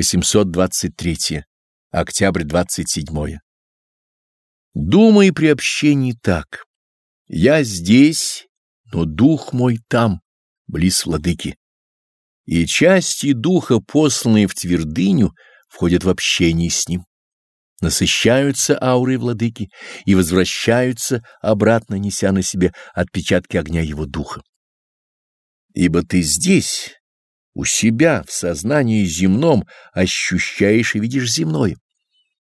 823. Октябрь 27. Думай при общении так. Я здесь, но дух мой там, близ владыки. И части духа, посланные в твердыню, входят в общение с ним. Насыщаются аурой владыки и возвращаются обратно, неся на себе отпечатки огня его духа. Ибо ты здесь, у себя, в сознании земном, ощущаешь и видишь земное.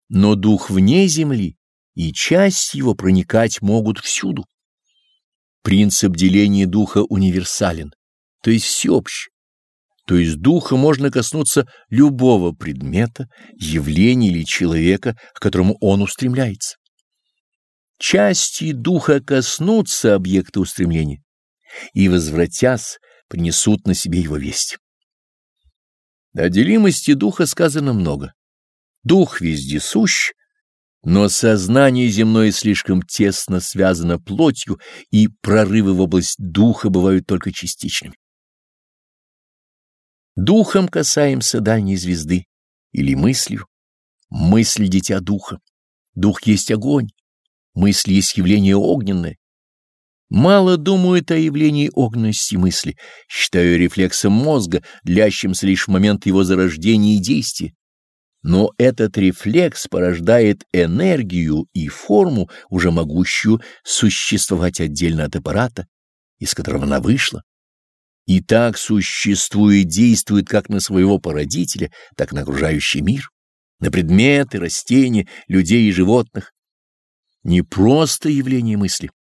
Но дух вне земли и часть его проникать могут всюду. Принцип деления духа универсален, то есть всеобщ. То есть духа можно коснуться любого предмета, явления или человека, к которому он устремляется. Части духа коснутся объекта устремления и, возвратясь, принесут на себе его весть. О делимости духа сказано много. Дух везде сущ, но сознание земное слишком тесно связано плотью, и прорывы в область духа бывают только частичными. Духом касаемся дальней звезды или мыслью. Мысль — дитя духа. Дух есть огонь. Мысль есть явление огненное. Мало думают о явлении огненности мысли, считаю рефлексом мозга, длящимся лишь в момент его зарождения и действия. Но этот рефлекс порождает энергию и форму, уже могущую существовать отдельно от аппарата, из которого она вышла. И так существует и действует как на своего породителя, так и на окружающий мир, на предметы, растения, людей и животных. Не просто явление мысли,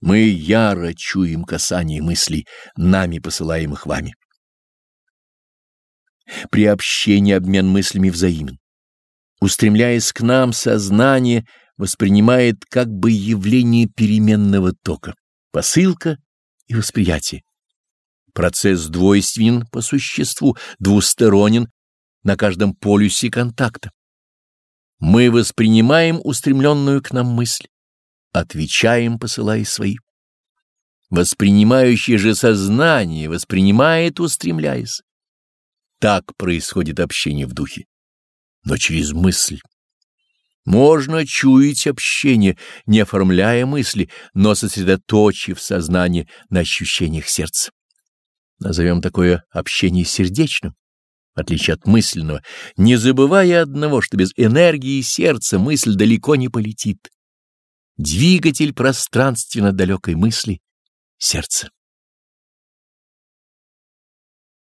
мы яро чуем касание мыслей, нами посылаемых вами. При общении обмен мыслями взаимен. Устремляясь к нам, сознание воспринимает как бы явление переменного тока, посылка и восприятие. Процесс двойственен по существу, двусторонен на каждом полюсе контакта. Мы воспринимаем устремленную к нам мысль отвечаем, посылая свои. Воспринимающее же сознание воспринимает, устремляясь. Так происходит общение в духе, но через мысль. Можно чуять общение, не оформляя мысли, но сосредоточив сознание на ощущениях сердца. Назовем такое общение сердечным, в отличие от мысленного, не забывая одного, что без энергии сердца мысль далеко не полетит двигатель пространственно далекой мысли — сердце.